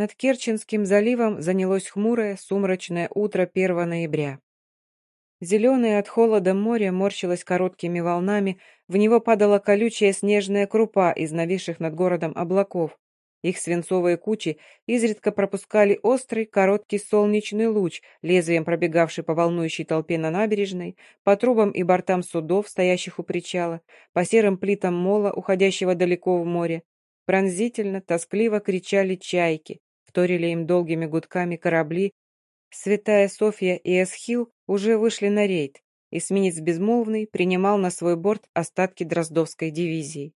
Над Керченским заливом занялось хмурое, сумрачное утро 1 ноября. Зеленое от холода море морщилось короткими волнами, в него падала колючая снежная крупа из нависших над городом облаков. Их свинцовые кучи изредка пропускали острый, короткий солнечный луч, лезвием пробегавший по волнующей толпе на набережной, по трубам и бортам судов, стоящих у причала, по серым плитам мола, уходящего далеко в море. Пронзительно, тоскливо кричали чайки, вторили им долгими гудками корабли. Святая Софья и Эсхил уже вышли на рейд. Эсминец Безмолвный принимал на свой борт остатки Дроздовской дивизии.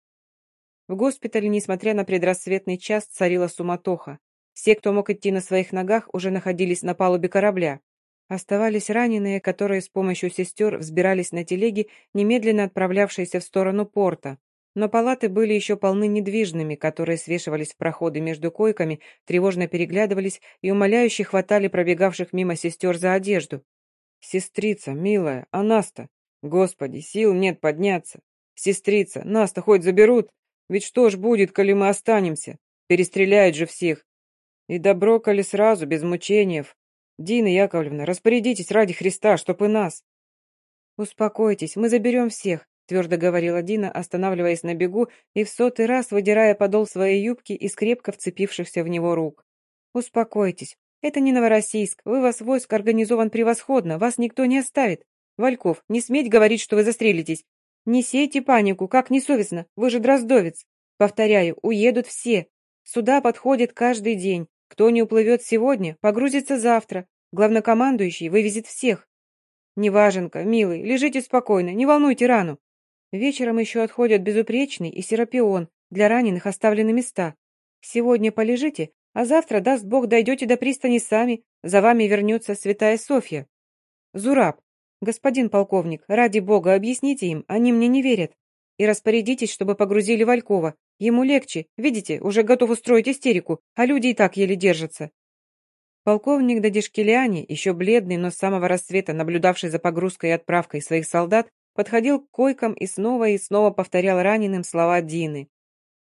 В госпитале, несмотря на предрассветный час, царила суматоха. Все, кто мог идти на своих ногах, уже находились на палубе корабля. Оставались раненые, которые с помощью сестер взбирались на телеги, немедленно отправлявшиеся в сторону порта. Но палаты были еще полны недвижными, которые свешивались в проходы между койками, тревожно переглядывались и умоляюще хватали пробегавших мимо сестер за одежду. «Сестрица, милая, а Наста? Господи, сил нет подняться! Сестрица, Наста хоть заберут!» Ведь что ж будет, коли мы останемся? Перестреляют же всех. И добро, коли сразу, без мучениев. Дина Яковлевна, распорядитесь ради Христа, чтоб и нас. Успокойтесь, мы заберем всех, твердо говорила Дина, останавливаясь на бегу и в сотый раз выдирая подол своей юбки из крепко вцепившихся в него рук. Успокойтесь, это не Новороссийск, вы вас войск организован превосходно, вас никто не оставит. Вальков, не сметь говорить, что вы застрелитесь. «Не сейте панику, как несовестно, вы же дроздовец. Повторяю, уедут все. Сюда подходит каждый день. Кто не уплывет сегодня, погрузится завтра. Главнокомандующий вывезет всех. Неваженка, милый, лежите спокойно, не волнуйте рану. Вечером еще отходят безупречный и серапион, для раненых оставлены места. Сегодня полежите, а завтра, даст Бог, дойдете до пристани сами, за вами вернется святая Софья. Зураб, «Господин полковник, ради бога, объясните им, они мне не верят. И распорядитесь, чтобы погрузили Валькова. Ему легче, видите, уже готов устроить истерику, а люди и так еле держатся». Полковник Дадишкелиани, еще бледный, но с самого рассвета наблюдавший за погрузкой и отправкой своих солдат, подходил к койкам и снова и снова повторял раненым слова Дины.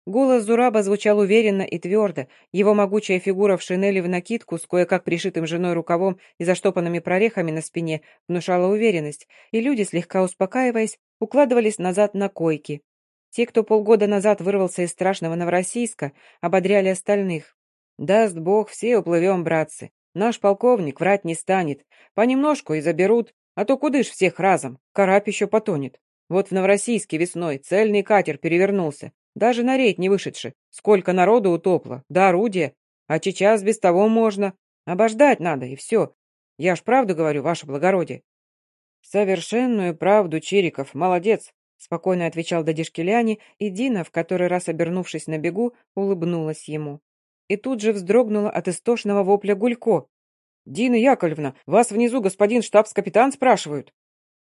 Голос Зураба звучал уверенно и твердо, его могучая фигура в шинели в накидку с кое-как пришитым женой рукавом и заштопанными прорехами на спине внушала уверенность, и люди, слегка успокаиваясь, укладывались назад на койки. Те, кто полгода назад вырвался из страшного Новороссийска, ободряли остальных. «Даст Бог, все уплывем, братцы. Наш полковник врать не станет. Понемножку и заберут, а то куды ж всех разом, карап еще потонет. Вот в Новороссийске весной цельный катер перевернулся, даже на рейд не вышедши. Сколько народу утопло, да орудия. А сейчас без того можно. Обождать надо, и все. Я ж правду говорю, ваше благородие. Совершенную правду, Чириков, молодец, спокойно отвечал Дадишкеляне, и Дина, в который раз обернувшись на бегу, улыбнулась ему. И тут же вздрогнула от истошного вопля Гулько. «Дина Яковлевна, вас внизу господин штабс-капитан спрашивают».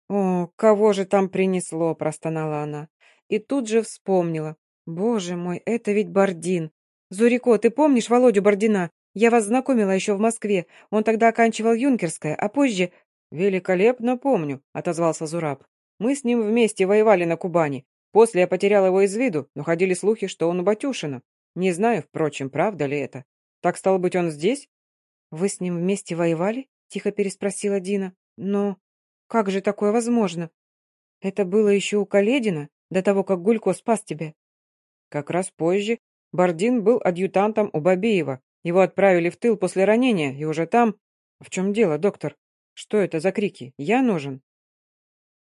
«О, кого же там принесло?» – простонала она. И тут же вспомнила. Боже мой, это ведь Бардин. Зурико, ты помнишь Володю Бардина? Я вас знакомила еще в Москве. Он тогда оканчивал юнкерское, а позже... Великолепно помню, отозвался Зураб. Мы с ним вместе воевали на Кубани. После я потерял его из виду, но ходили слухи, что он у Батюшина. Не знаю, впрочем, правда ли это. Так, стало быть, он здесь? Вы с ним вместе воевали? Тихо переспросила Дина. Но как же такое возможно? Это было еще у Каледина, до того, как Гулько спас тебя. Как раз позже Бардин был адъютантом у Бабеева. Его отправили в тыл после ранения, и уже там... В чем дело, доктор? Что это за крики? Я нужен.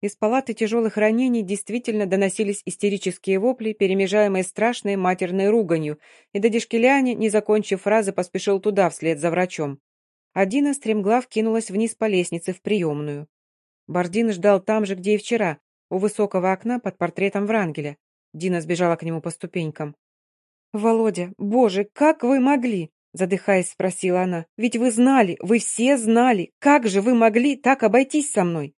Из палаты тяжелых ранений действительно доносились истерические вопли, перемежаемые страшной матерной руганью, и Дадишкеляне, не закончив фразы, поспешил туда вслед за врачом. Адина стремглав кинулась вниз по лестнице в приемную. Бардин ждал там же, где и вчера, у высокого окна под портретом Врангеля. Дина сбежала к нему по ступенькам. «Володя, боже, как вы могли?» Задыхаясь, спросила она. «Ведь вы знали, вы все знали. Как же вы могли так обойтись со мной?»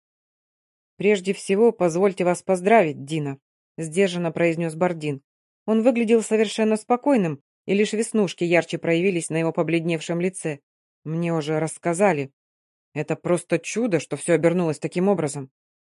«Прежде всего, позвольте вас поздравить, Дина», сдержанно произнес Бардин. Он выглядел совершенно спокойным, и лишь веснушки ярче проявились на его побледневшем лице. «Мне уже рассказали. Это просто чудо, что все обернулось таким образом.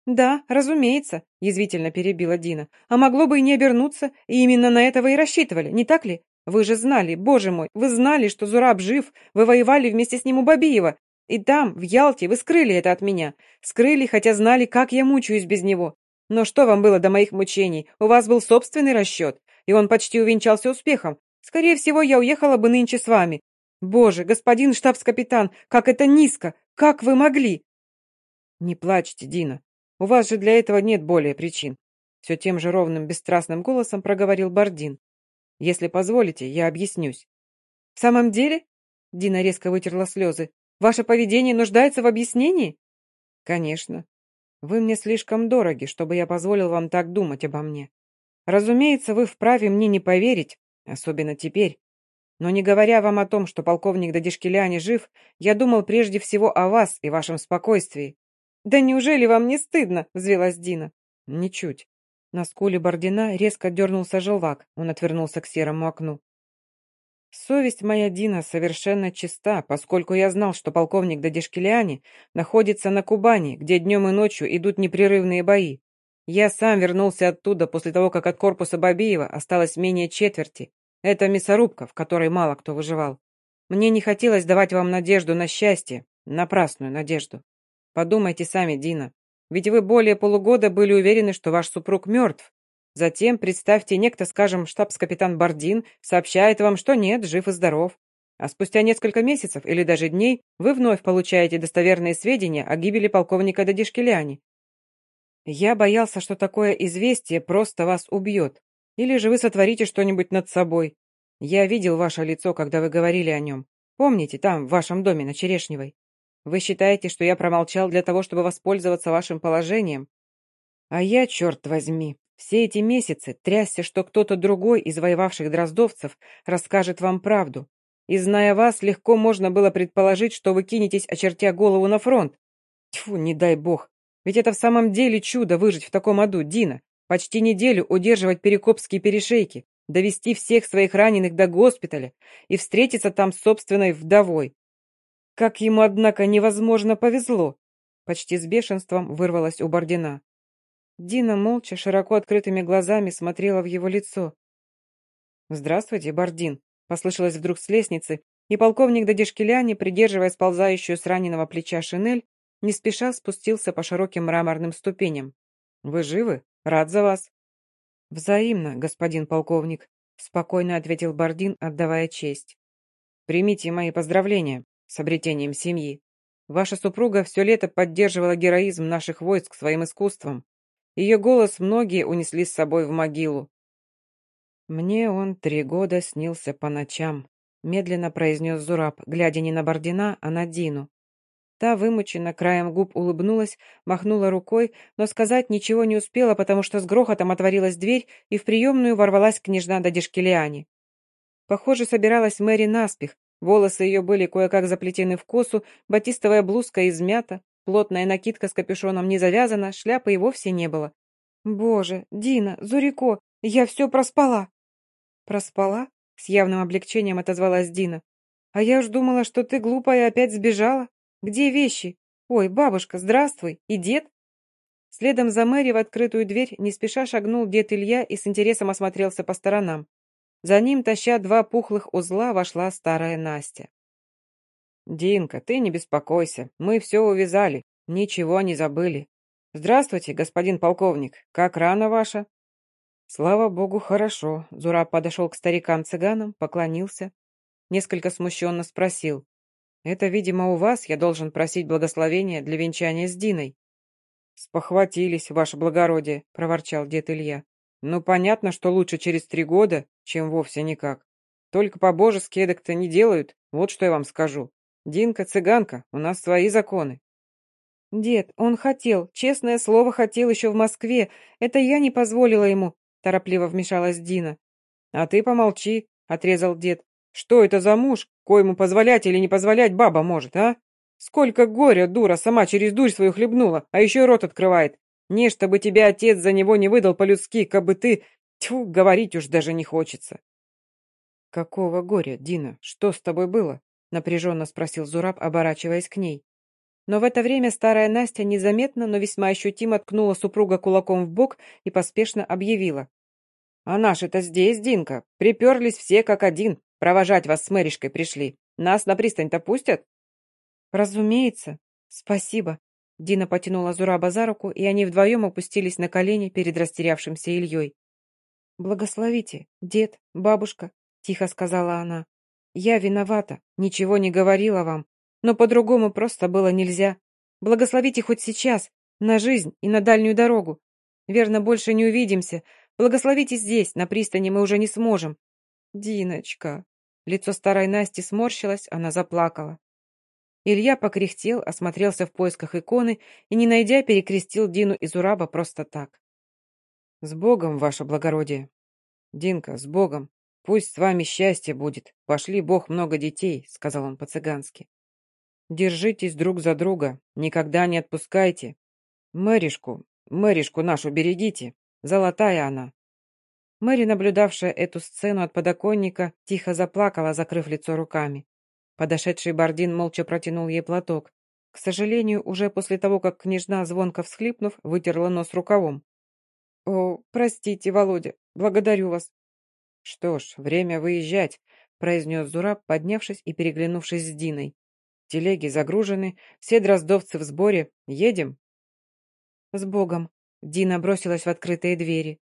«Да, разумеется», — язвительно перебила Дина. «А могло бы и не обернуться, и именно на это вы и рассчитывали, не так ли? Вы же знали, боже мой, вы знали, что Зураб жив, вы воевали вместе с ним у Бабиева. И там, в Ялте, вы скрыли это от меня. Скрыли, хотя знали, как я мучаюсь без него. Но что вам было до моих мучений? У вас был собственный расчет, и он почти увенчался успехом. Скорее всего, я уехала бы нынче с вами. Боже, господин штабс-капитан, как это низко! Как вы могли? Не плачьте, Дина. У вас же для этого нет более причин. Все тем же ровным, бесстрастным голосом проговорил Бардин. Если позволите, я объяснюсь. В самом деле? Дина резко вытерла слезы. Ваше поведение нуждается в объяснении? Конечно. Вы мне слишком дороги, чтобы я позволил вам так думать обо мне. Разумеется, вы вправе мне не поверить, особенно теперь. Но не говоря вам о том, что полковник Дадишкеляне жив, я думал прежде всего о вас и вашем спокойствии. «Да неужели вам не стыдно?» — взвелась Дина. «Ничуть». На скуле Бордина резко дернулся желвак, он отвернулся к серому окну. Совесть моя, Дина, совершенно чиста, поскольку я знал, что полковник Дадишкелиани находится на Кубани, где днем и ночью идут непрерывные бои. Я сам вернулся оттуда после того, как от корпуса Бабиева осталось менее четверти. Это мясорубка, в которой мало кто выживал. Мне не хотелось давать вам надежду на счастье, напрасную надежду. Подумайте сами, Дина. Ведь вы более полугода были уверены, что ваш супруг мертв. Затем, представьте, некто, скажем, штабс-капитан Бардин, сообщает вам, что нет, жив и здоров. А спустя несколько месяцев или даже дней вы вновь получаете достоверные сведения о гибели полковника Дадишкеляни. Я боялся, что такое известие просто вас убьет. Или же вы сотворите что-нибудь над собой. Я видел ваше лицо, когда вы говорили о нем. Помните, там, в вашем доме на Черешневой? Вы считаете, что я промолчал для того, чтобы воспользоваться вашим положением? А я, черт возьми, все эти месяцы трясся, что кто-то другой из воевавших дроздовцев расскажет вам правду. И, зная вас, легко можно было предположить, что вы кинетесь, очертя голову на фронт. Тьфу, не дай бог. Ведь это в самом деле чудо выжить в таком аду, Дина. Почти неделю удерживать перекопские перешейки, довести всех своих раненых до госпиталя и встретиться там с собственной вдовой. Как ему, однако, невозможно повезло. Почти с бешенством вырвалась у Бордина. Дина молча, широко открытыми глазами смотрела в его лицо. «Здравствуйте, Бордин», — послышалось вдруг с лестницы, и полковник Дадишкеляни, придерживая сползающую с раненого плеча шинель, не спеша спустился по широким мраморным ступеням. «Вы живы? Рад за вас». «Взаимно, господин полковник», — спокойно ответил Бордин, отдавая честь. «Примите мои поздравления», с обретением семьи. Ваша супруга все лето поддерживала героизм наших войск своим искусством. Ее голос многие унесли с собой в могилу. «Мне он три года снился по ночам», — медленно произнес Зураб, глядя не на Бордина, а на Дину. Та вымученно краем губ улыбнулась, махнула рукой, но сказать ничего не успела, потому что с грохотом отворилась дверь, и в приемную ворвалась княжна Дадишкелиани. Похоже, собиралась Мэри наспех, Волосы ее были кое-как заплетены в косу, батистовая блузка измята, плотная накидка с капюшоном не завязана, шляпы и вовсе не было. «Боже, Дина, Зурико, я все проспала!» «Проспала?» — с явным облегчением отозвалась Дина. «А я уж думала, что ты глупая опять сбежала. Где вещи? Ой, бабушка, здравствуй! И дед?» Следом за Мэри в открытую дверь не спеша шагнул дед Илья и с интересом осмотрелся по сторонам. За ним, таща два пухлых узла, вошла старая Настя. «Динка, ты не беспокойся, мы все увязали, ничего не забыли. Здравствуйте, господин полковник, как рана ваша?» «Слава богу, хорошо», — Зураб подошел к старикам-цыганам, поклонился. Несколько смущенно спросил. «Это, видимо, у вас я должен просить благословения для венчания с Диной». «Спохватились, ваше благородие», — проворчал дед Илья. «Ну, понятно, что лучше через три года, чем вовсе никак. Только по-божески эдак-то не делают, вот что я вам скажу. Динка цыганка, у нас свои законы. Дед, он хотел, честное слово, хотел еще в Москве. Это я не позволила ему, торопливо вмешалась Дина. А ты помолчи, отрезал дед. Что это за муж, коему позволять или не позволять баба может, а? Сколько горя, дура, сама через дурь свою хлебнула, а еще рот открывает. Не, чтобы тебя отец за него не выдал по-людски, кабы ты Тьфу, говорить уж даже не хочется. «Какого горя, Дина? Что с тобой было?» — напряженно спросил Зураб, оборачиваясь к ней. Но в это время старая Настя незаметно, но весьма ощутимо ткнула супруга кулаком в бок и поспешно объявила. А наши-то здесь, Динка. Приперлись все как один. Провожать вас с Мэришкой пришли. Нас на пристань-то пустят?» «Разумеется. Спасибо». Дина потянула Зураба за руку, и они вдвоем опустились на колени перед растерявшимся Ильей. «Благословите, дед, бабушка», — тихо сказала она. «Я виновата, ничего не говорила вам, но по-другому просто было нельзя. Благословите хоть сейчас, на жизнь и на дальнюю дорогу. Верно, больше не увидимся. Благословите здесь, на пристани мы уже не сможем». «Диночка». Лицо старой Насти сморщилось, она заплакала. Илья покряхтел, осмотрелся в поисках иконы и, не найдя, перекрестил Дину из ураба просто так. «С Богом, ваше благородие!» «Динка, с Богом! Пусть с вами счастье будет! Пошли Бог много детей!» — сказал он по-цыгански. «Держитесь друг за друга, никогда не отпускайте. Мэришку, Мэришку нашу берегите, золотая она!» Мэри, наблюдавшая эту сцену от подоконника, тихо заплакала, закрыв лицо руками. Подошедший Бардин молча протянул ей платок. К сожалению, уже после того, как княжна, звонко всхлипнув, вытерла нос рукавом. «О, простите, Володя, благодарю вас». «Что ж, время выезжать», — произнес Зураб, поднявшись и переглянувшись с Диной. «Телеги загружены, все дроздовцы в сборе. Едем?» «С Богом!» — Дина бросилась в открытые двери.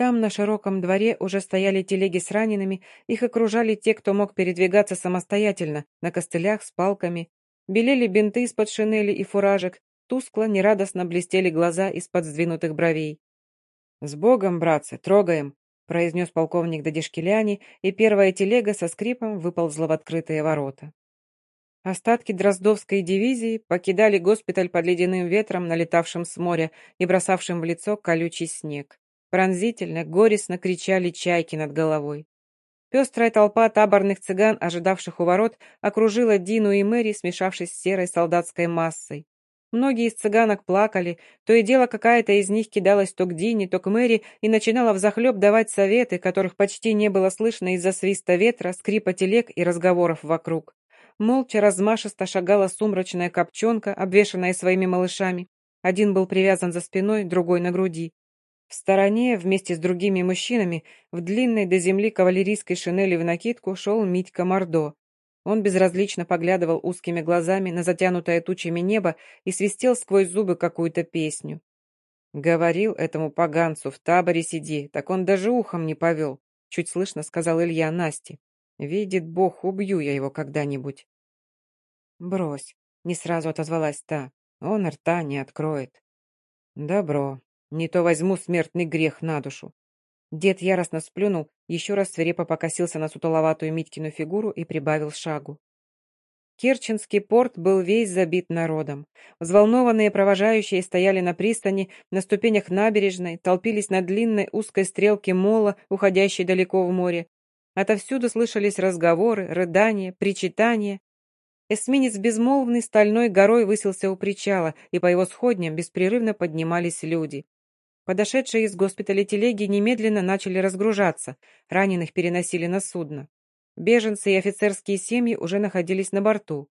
Там, на широком дворе, уже стояли телеги с ранеными, их окружали те, кто мог передвигаться самостоятельно, на костылях с палками. Белели бинты из-под шинели и фуражек, тускло, нерадостно блестели глаза из-под сдвинутых бровей. «С Богом, братцы, трогаем!» — произнес полковник Дадишкеляни, и первая телега со скрипом выползла в открытые ворота. Остатки Дроздовской дивизии покидали госпиталь под ледяным ветром, налетавшим с моря и бросавшим в лицо колючий снег. Пронзительно, горестно кричали чайки над головой. Пестрая толпа таборных цыган, ожидавших у ворот, окружила Дину и Мэри, смешавшись с серой солдатской массой. Многие из цыганок плакали, то и дело какая-то из них кидалась то к Дине, то к Мэри и начинала взахлеб давать советы, которых почти не было слышно из-за свиста ветра, скрипа телег и разговоров вокруг. Молча размашисто шагала сумрачная копченка, обвешанная своими малышами. Один был привязан за спиной, другой на груди. В стороне, вместе с другими мужчинами, в длинной до земли кавалерийской шинели в накидку шел Митька Мордо. Он безразлично поглядывал узкими глазами на затянутое тучами небо и свистел сквозь зубы какую-то песню. «Говорил этому поганцу, в таборе сиди, так он даже ухом не повел», чуть слышно сказал Илья Насте. «Видит Бог, убью я его когда-нибудь». «Брось», — не сразу отозвалась та, — «он рта не откроет». «Добро, не то возьму смертный грех на душу. Дед яростно сплюнул, еще раз свирепо покосился на сутуловатую Митькину фигуру и прибавил шагу. Керченский порт был весь забит народом. Взволнованные провожающие стояли на пристани, на ступенях набережной, толпились на длинной узкой стрелке мола, уходящей далеко в море. Отовсюду слышались разговоры, рыдания, причитания. Эсминец безмолвный стальной горой высился у причала, и по его сходням беспрерывно поднимались люди. Подошедшие из госпиталя телеги немедленно начали разгружаться, раненых переносили на судно. Беженцы и офицерские семьи уже находились на борту.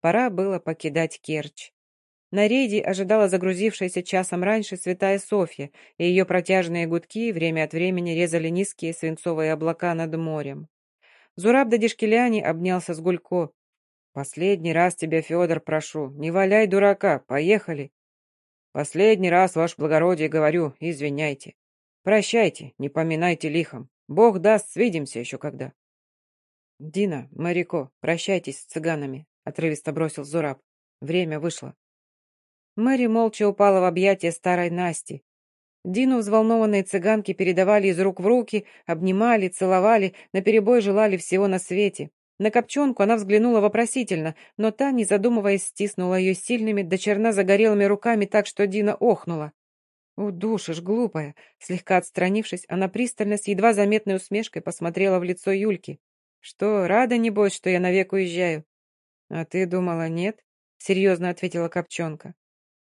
Пора было покидать Керчь. На рейде ожидала загрузившаяся часом раньше Святая Софья, и ее протяжные гудки время от времени резали низкие свинцовые облака над морем. Зураб Дадишкеляни обнялся с Гулько. «Последний раз тебя, Федор, прошу, не валяй дурака, поехали!» Последний раз, ваше благородие, говорю, извиняйте. Прощайте, не поминайте лихом. Бог даст, свидимся еще когда. Дина, Марико, прощайтесь с цыганами, отрывисто бросил Зураб. Время вышло. Мэри молча упала в объятия старой Насти. Дину взволнованные цыганки передавали из рук в руки, обнимали, целовали, наперебой желали всего на свете. На копченку она взглянула вопросительно, но та, не задумываясь, стиснула ее сильными, до черна загорелыми руками так, что Дина охнула. «Удушишь, глупая!» Слегка отстранившись, она пристально с едва заметной усмешкой посмотрела в лицо Юльки. «Что, рада, небось, что я навек уезжаю?» «А ты думала, нет?» — серьезно ответила Копченка.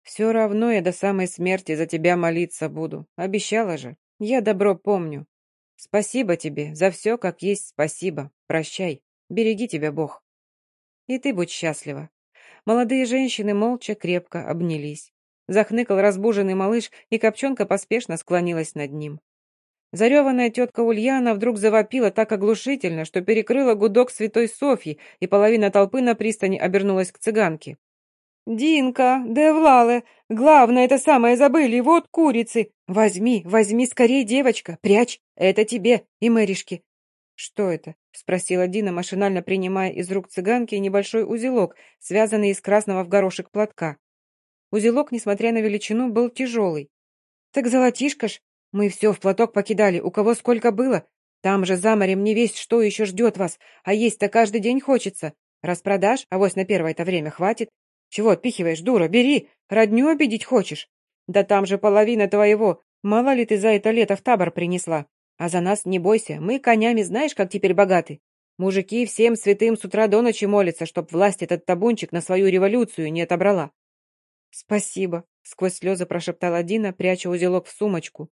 «Все равно я до самой смерти за тебя молиться буду. Обещала же. Я добро помню. Спасибо тебе, за все, как есть спасибо. Прощай». Береги тебя, Бог. И ты будь счастлива. Молодые женщины молча крепко обнялись. Захныкал разбуженный малыш, и Копченка поспешно склонилась над ним. Зареванная тетка Ульяна вдруг завопила так оглушительно, что перекрыла гудок Святой Софьи, и половина толпы на пристани обернулась к цыганке. «Динка, Девлале, главное это самое забыли, вот курицы! Возьми, возьми скорее, девочка, прячь, это тебе и Мэришке!» «Что это?» — спросила Дина, машинально принимая из рук цыганки небольшой узелок, связанный из красного в горошек платка. Узелок, несмотря на величину, был тяжелый. «Так золотишко ж! Мы все в платок покидали, у кого сколько было. Там же за морем не весть, что еще ждет вас, а есть-то каждый день хочется. Распродашь, авось на первое-то время хватит. Чего отпихиваешь, дура, бери, родню обидеть хочешь? Да там же половина твоего, мало ли ты за это лето в табор принесла. А за нас не бойся, мы конями знаешь, как теперь богаты. Мужики всем святым с утра до ночи молятся, чтоб власть этот табунчик на свою революцию не отобрала. Спасибо, сквозь слезы прошептала Дина, пряча узелок в сумочку.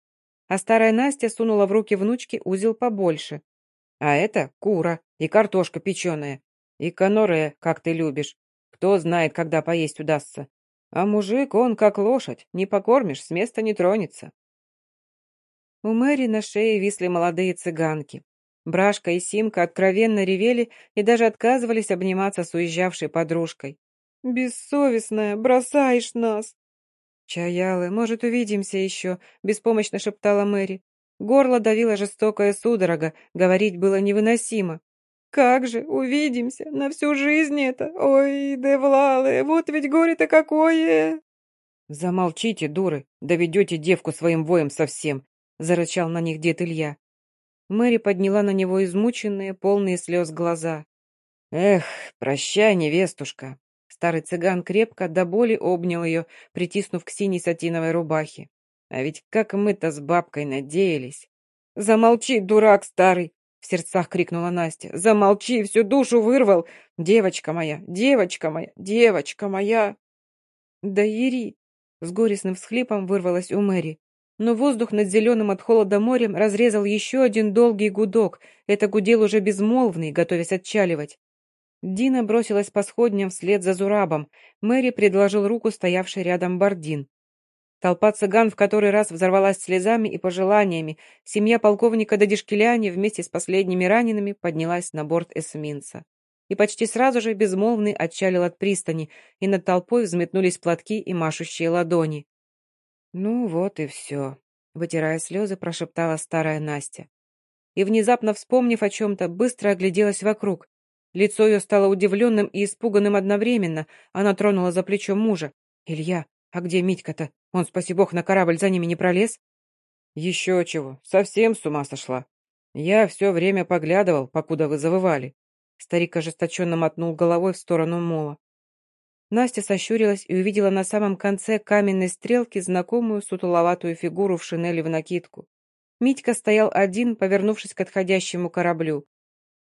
А старая Настя сунула в руки внучки узел побольше. А это кура и картошка печеная. И каноре, как ты любишь. Кто знает, когда поесть удастся. А мужик, он как лошадь, не покормишь, с места не тронется. У Мэри на шее висли молодые цыганки. Брашка и Симка откровенно ревели и даже отказывались обниматься с уезжавшей подружкой. «Бессовестная, бросаешь нас!» «Чаялы, может, увидимся еще?» — беспомощно шептала Мэри. Горло давила жестокая судорога, говорить было невыносимо. Как же, увидимся, на всю жизнь это. Ой, Девлалы, вот ведь горе-то какое!» «Замолчите, дуры, доведете девку своим воем совсем», — зарычал на них дед Илья. Мэри подняла на него измученные, полные слез глаза. «Эх, прощай, невестушка!» Старый цыган крепко до боли обнял ее, притиснув к синей сатиновой рубахе. «А ведь как мы-то с бабкой надеялись!» «Замолчи, дурак старый!» В сердцах крикнула Настя. «Замолчи, всю душу вырвал! Девочка моя, девочка моя, девочка моя!» «Да Ири!» С горестным всхлипом вырвалась у Мэри. Но воздух над зеленым от холода морем разрезал еще один долгий гудок. Это гудел уже безмолвный, готовясь отчаливать. Дина бросилась по сходням вслед за Зурабом. Мэри предложил руку стоявший рядом Бардин. Толпа цыган в который раз взорвалась слезами и пожеланиями. Семья полковника Дадишкеляни вместе с последними ранеными поднялась на борт эсминца. И почти сразу же безмолвный отчалил от пристани, и над толпой взметнулись платки и машущие ладони. «Ну вот и все», — вытирая слезы, прошептала старая Настя. И, внезапно вспомнив о чем-то, быстро огляделась вокруг. Лицо ее стало удивленным и испуганным одновременно. Она тронула за плечо мужа. «Илья, а где Митька-то? Он, спаси бог, на корабль за ними не пролез? Еще чего, совсем с ума сошла. Я все время поглядывал, покуда вы завывали. Старик ожесточенно мотнул головой в сторону мола. Настя сощурилась и увидела на самом конце каменной стрелки знакомую сутуловатую фигуру в шинели в накидку. Митька стоял один, повернувшись к отходящему кораблю.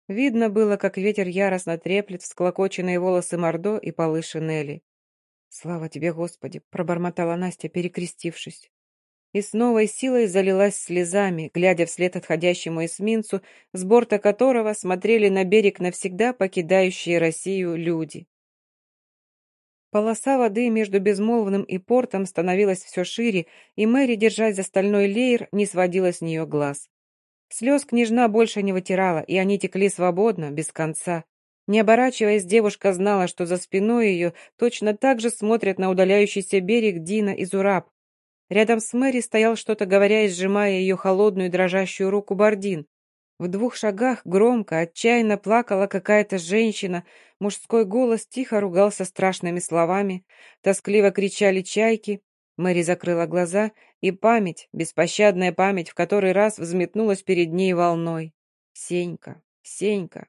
Видно было, как ветер яростно треплет всклокоченные волосы Мордо и полы шинели. «Слава тебе, Господи!» — пробормотала Настя, перекрестившись. И с новой силой залилась слезами, глядя вслед отходящему эсминцу, с борта которого смотрели на берег навсегда покидающие Россию люди. Полоса воды между Безмолвным и портом становилась все шире, и Мэри, держась за стальной леер, не сводила с нее глаз. Слез княжна больше не вытирала, и они текли свободно, без конца. Не оборачиваясь, девушка знала, что за спиной ее точно так же смотрят на удаляющийся берег Дина и Зураб. Рядом с Мэри стоял что-то говоря и сжимая ее холодную дрожащую руку Бардин. В двух шагах громко, отчаянно плакала какая-то женщина, мужской голос тихо ругался страшными словами, тоскливо кричали чайки. Мэри закрыла глаза, и память, беспощадная память, в который раз взметнулась перед ней волной. Сенька, Сенька,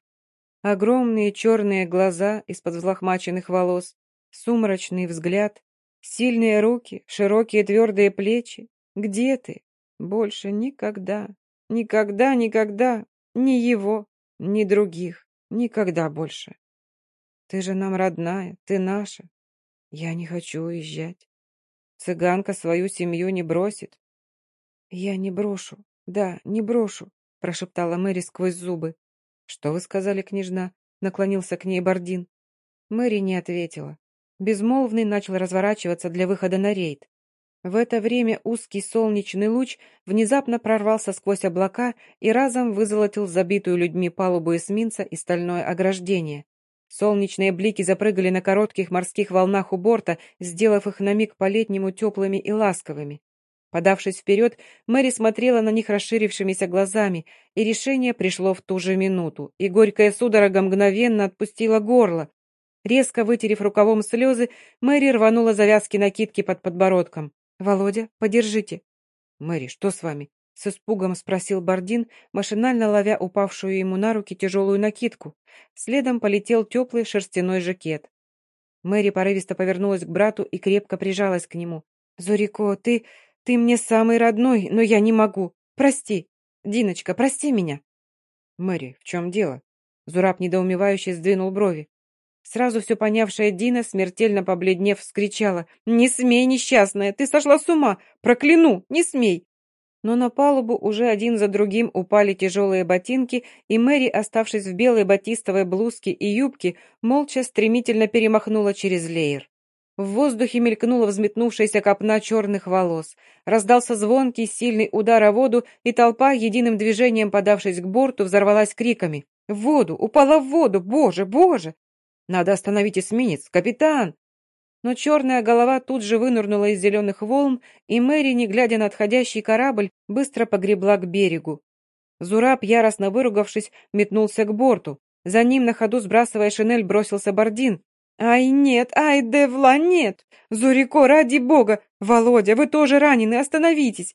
Огромные черные глаза из-под взлохмаченных волос, сумрачный взгляд, сильные руки, широкие твердые плечи. Где ты? Больше никогда, никогда, никогда, ни его, ни других, никогда больше. Ты же нам родная, ты наша. Я не хочу уезжать. Цыганка свою семью не бросит. Я не брошу, да, не брошу, прошептала Мэри сквозь зубы. «Что вы сказали, княжна?» — наклонился к ней Бардин. Мэри не ответила. Безмолвный начал разворачиваться для выхода на рейд. В это время узкий солнечный луч внезапно прорвался сквозь облака и разом вызолотил забитую людьми палубу эсминца и стальное ограждение. Солнечные блики запрыгали на коротких морских волнах у борта, сделав их на миг по-летнему теплыми и ласковыми. Подавшись вперед, Мэри смотрела на них расширившимися глазами, и решение пришло в ту же минуту, и горькая судорога мгновенно отпустила горло. Резко вытерев рукавом слезы, Мэри рванула завязки накидки под подбородком. «Володя, подержите». «Мэри, что с вами?» — с испугом спросил Бардин, машинально ловя упавшую ему на руки тяжелую накидку. Следом полетел теплый шерстяной жакет. Мэри порывисто повернулась к брату и крепко прижалась к нему. «Зурико, ты... ты мне самый родной, но я не могу. Прости. Диночка, прости меня». «Мэри, в чем дело?» Зураб недоумевающе сдвинул брови. Сразу все понявшая Дина, смертельно побледнев, вскричала. «Не смей, несчастная! Ты сошла с ума! Прокляну! Не смей!» Но на палубу уже один за другим упали тяжелые ботинки, и Мэри, оставшись в белой батистовой блузке и юбке, молча стремительно перемахнула через леер. В воздухе мелькнула взметнувшаяся копна черных волос. Раздался звонкий, сильный удар о воду, и толпа, единым движением подавшись к борту, взорвалась криками. «В воду! Упала в воду! Боже, боже!» Надо остановить эсминец! Капитан!» Но черная голова тут же вынырнула из зеленых волн, и Мэри, не глядя на отходящий корабль, быстро погребла к берегу. Зураб, яростно выругавшись, метнулся к борту. За ним, на ходу сбрасывая шинель, бросился Бордин. «Ай, нет! Ай, Девла, нет! Зурико, ради бога! Володя, вы тоже ранены, остановитесь!»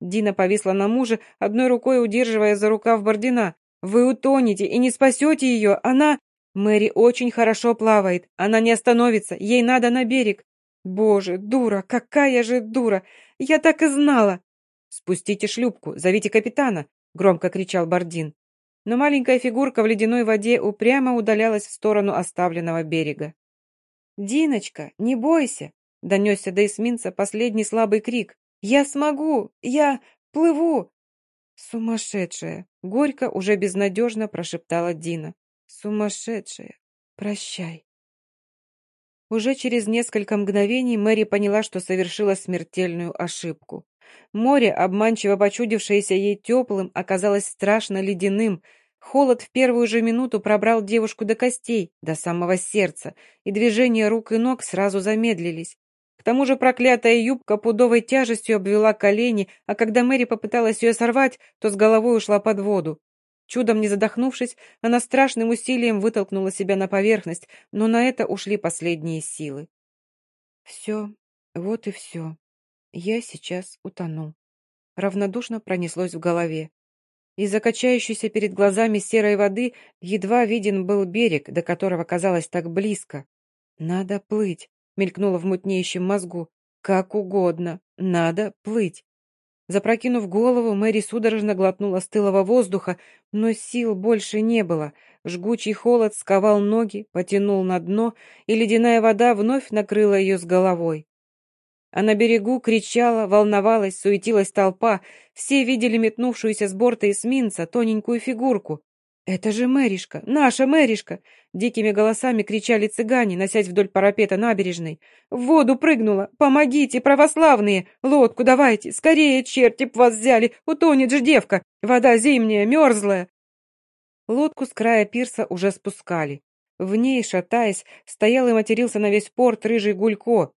Дина повисла на муже, одной рукой удерживая за рукав Бордина. «Вы утонете и не спасете ее! Она...» Мэри очень хорошо плавает. Она не остановится. Ей надо на берег. Боже, дура, какая же дура! Я так и знала. Спустите шлюпку, зовите капитана, громко кричал Бардин. Но маленькая фигурка в ледяной воде упрямо удалялась в сторону оставленного берега. «Диночка, не бойся!» — донесся до эсминца последний слабый крик. «Я смогу! Я плыву!» «Сумасшедшая!» — горько, уже безнадежно прошептала Дина. Сумасшедшая. Прощай. Уже через несколько мгновений Мэри поняла, что совершила смертельную ошибку. Море, обманчиво почудившееся ей теплым, оказалось страшно ледяным. Холод в первую же минуту пробрал девушку до костей, до самого сердца, и движения рук и ног сразу замедлились. К тому же проклятая юбка пудовой тяжестью обвела колени, а когда Мэри попыталась ее сорвать, то с головой ушла под воду. Чудом не задохнувшись, она страшным усилием вытолкнула себя на поверхность, но на это ушли последние силы. «Все, вот и все. Я сейчас утону», — равнодушно пронеслось в голове. Из-за качающейся перед глазами серой воды едва виден был берег, до которого казалось так близко. «Надо плыть», — мелькнуло в мутнеющем мозгу. «Как угодно. Надо плыть». Запрокинув голову, Мэри судорожно глотнула стылого воздуха, но сил больше не было. Жгучий холод сковал ноги, потянул на дно, и ледяная вода вновь накрыла ее с головой. А на берегу кричала, волновалась, суетилась толпа. Все видели метнувшуюся с борта эсминца тоненькую фигурку. «Это же Мэришка! Наша Мэришка!» Дикими голосами кричали цыгане, носясь вдоль парапета набережной. «В воду прыгнула! Помогите, православные! Лодку давайте! Скорее, черти б вас взяли! Утонет же девка! Вода зимняя, мерзлая!» Лодку с края пирса уже спускали. В ней, шатаясь, стоял и матерился на весь порт рыжий гулько.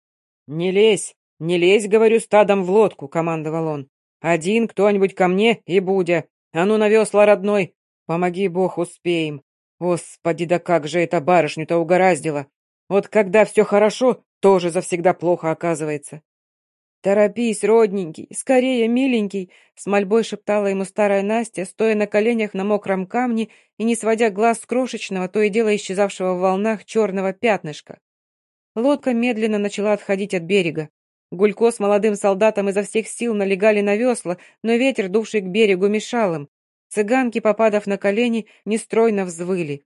«Не лезь! Не лезь, говорю, стадом в лодку!» — командовал он. «Один кто-нибудь ко мне и будя! А ну на весла, родной! Помоги бог, успеем. Господи, да как же эта барышню-то угораздило. Вот когда все хорошо, тоже завсегда плохо оказывается. «Торопись, родненький, скорее, миленький!» С мольбой шептала ему старая Настя, стоя на коленях на мокром камне и не сводя глаз с крошечного, то и дело исчезавшего в волнах черного пятнышка. Лодка медленно начала отходить от берега. Гулько с молодым солдатом изо всех сил налегали на весла, но ветер, дувший к берегу, мешал им. Цыганки, попадав на колени, нестройно взвыли.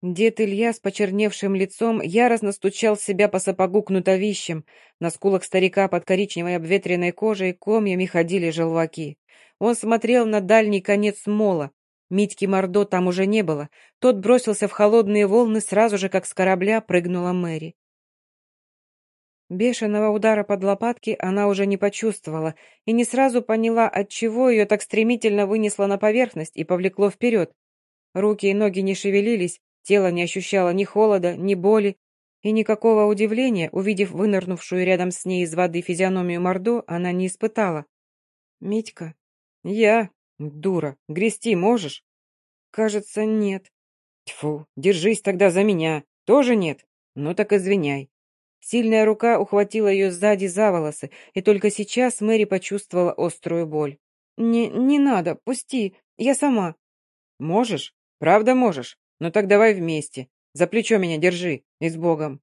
Дед Илья с почерневшим лицом яростно стучал себя по сапогу кнутовищем. На скулах старика под коричневой обветренной кожей комьями ходили желваки. Он смотрел на дальний конец мола. Митьки Мордо там уже не было. Тот бросился в холодные волны сразу же, как с корабля прыгнула Мэри. Бешеного удара под лопатки она уже не почувствовала и не сразу поняла, от чего ее так стремительно вынесло на поверхность и повлекло вперед. Руки и ноги не шевелились, тело не ощущало ни холода, ни боли, и никакого удивления, увидев вынырнувшую рядом с ней из воды физиономию Мордо, она не испытала. «Митька?» «Я? Дура. Грести можешь?» «Кажется, нет». «Тьфу, держись тогда за меня. Тоже нет? Ну так извиняй». Сильная рука ухватила ее сзади за волосы, и только сейчас Мэри почувствовала острую боль. «Не, не надо, пусти, я сама». «Можешь? Правда можешь? Ну так давай вместе. За плечо меня держи, и с Богом».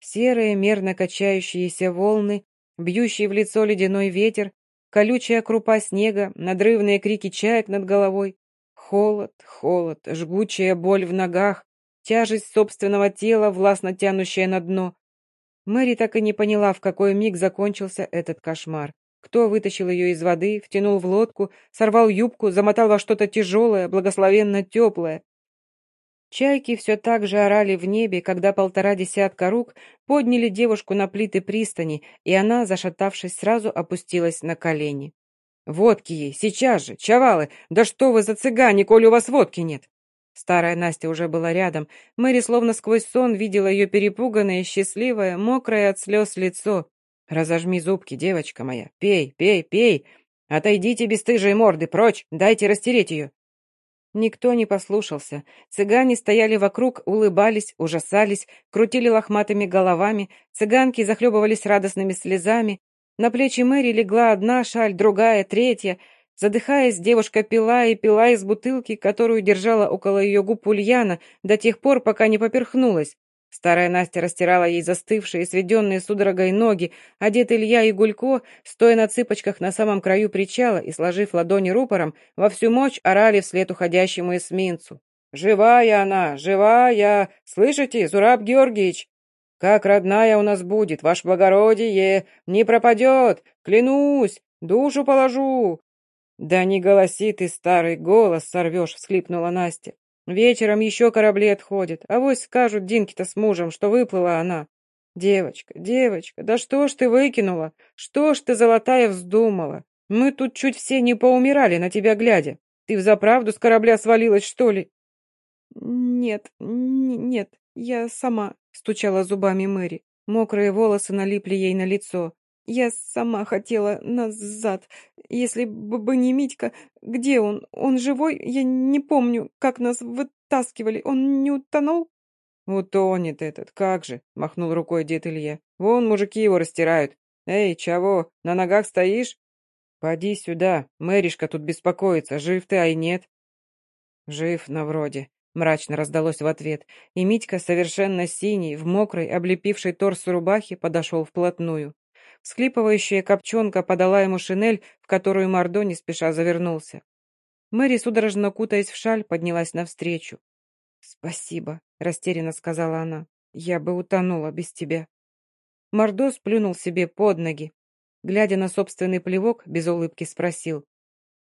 Серые, мерно качающиеся волны, бьющий в лицо ледяной ветер, колючая крупа снега, надрывные крики чаек над головой, холод, холод, жгучая боль в ногах, тяжесть собственного тела, властно тянущая на дно. Мэри так и не поняла, в какой миг закончился этот кошмар. Кто вытащил ее из воды, втянул в лодку, сорвал юбку, замотал во что-то тяжелое, благословенно теплое. Чайки все так же орали в небе, когда полтора десятка рук подняли девушку на плиты пристани, и она, зашатавшись, сразу опустилась на колени. «Водки ей, сейчас же! Чавалы! Да что вы за цыгане, коли у вас водки нет!» Старая Настя уже была рядом. Мэри словно сквозь сон видела ее перепуганное, счастливое, мокрое от слез лицо. «Разожми зубки, девочка моя. Пей, пей, пей. Отойдите, бесстыжие морды, прочь. Дайте растереть ее». Никто не послушался. Цыгане стояли вокруг, улыбались, ужасались, крутили лохматыми головами. Цыганки захлебывались радостными слезами. На плечи Мэри легла одна шаль, другая, третья — Задыхаясь, девушка пила и пила из бутылки, которую держала около ее губ Ульяна, до тех пор, пока не поперхнулась. Старая Настя растирала ей застывшие, сведенные судорогой ноги, а дед Илья и Гулько, стоя на цыпочках на самом краю причала и сложив ладони рупором, во всю мощь орали вслед уходящему эсминцу. «Живая она, живая! Слышите, Зураб Георгиевич? Как родная у нас будет, ваше благородие! Не пропадет! Клянусь! Душу положу! «Да не голоси ты, старый, голос сорвешь», — всхлипнула Настя. «Вечером еще корабли отходят, а вось скажут Динке-то с мужем, что выплыла она. Девочка, девочка, да что ж ты выкинула? Что ж ты, золотая, вздумала? Мы тут чуть все не поумирали на тебя глядя. Ты взаправду с корабля свалилась, что ли?» «Нет, нет, я сама», — стучала зубами Мэри. Мокрые волосы налипли ей на лицо. Я сама хотела назад. Если бы не Митька, где он? Он живой? Я не помню, как нас вытаскивали. Он не утонул? Утонет этот, как же, махнул рукой дед Илья. Вон мужики его растирают. Эй, чего, на ногах стоишь? Поди сюда, Мэришка тут беспокоится, жив ты, ай нет. Жив, на вроде. Мрачно раздалось в ответ, и Митька, совершенно синий, в мокрой, облепившей торс рубахе, подошел вплотную. Склипывающая копченка подала ему шинель, в которую Мордо не спеша завернулся. Мэри, судорожно кутаясь в шаль, поднялась навстречу. «Спасибо», — растерянно сказала она. «Я бы утонула без тебя». Мордо сплюнул себе под ноги. Глядя на собственный плевок, без улыбки спросил.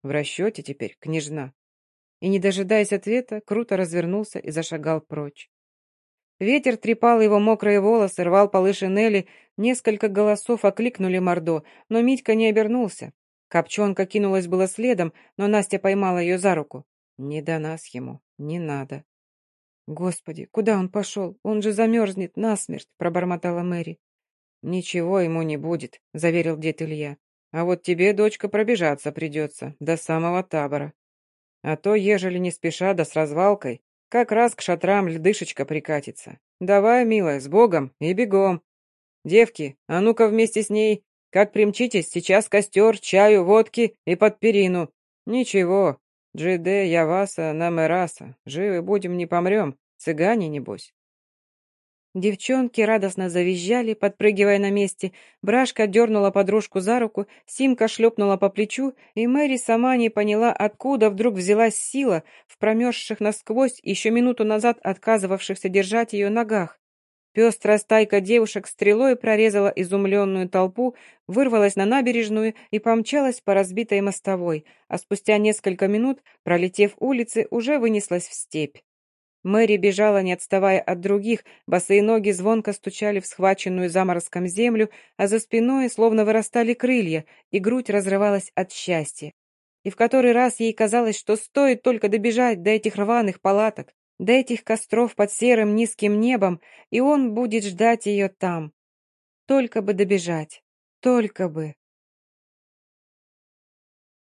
«В расчете теперь, княжна?» И, не дожидаясь ответа, круто развернулся и зашагал прочь. Ветер трепал его мокрые волосы, рвал полы шинели, несколько голосов окликнули Мордо, но Митька не обернулся. Копчонка кинулась было следом, но Настя поймала ее за руку. «Не до нас ему, не надо». «Господи, куда он пошел? Он же замерзнет насмерть», — пробормотала Мэри. «Ничего ему не будет», — заверил дед Илья. «А вот тебе, дочка, пробежаться придется, до самого табора. А то, ежели не спеша, да с развалкой, как раз к шатрам льдышечка прикатится. Давай, милая, с Богом и бегом. Девки, а ну-ка вместе с ней. Как примчитесь, сейчас костер, чаю, водки и под перину. Ничего, Джиде, Яваса, Намераса. Живы будем, не помрем. Цыгане, небось. Девчонки радостно завизжали, подпрыгивая на месте. Брашка дернула подружку за руку, Симка шлепнула по плечу, и Мэри сама не поняла, откуда вдруг взялась сила в промерзших насквозь, еще минуту назад отказывавшихся держать ее ногах. Пестрая стайка девушек стрелой прорезала изумленную толпу, вырвалась на набережную и помчалась по разбитой мостовой, а спустя несколько минут, пролетев улицы, уже вынеслась в степь. Мэри бежала, не отставая от других, босые ноги звонко стучали в схваченную заморозком землю, а за спиной словно вырастали крылья, и грудь разрывалась от счастья. И в который раз ей казалось, что стоит только добежать до этих рваных палаток, до этих костров под серым низким небом, и он будет ждать ее там. Только бы добежать, только бы.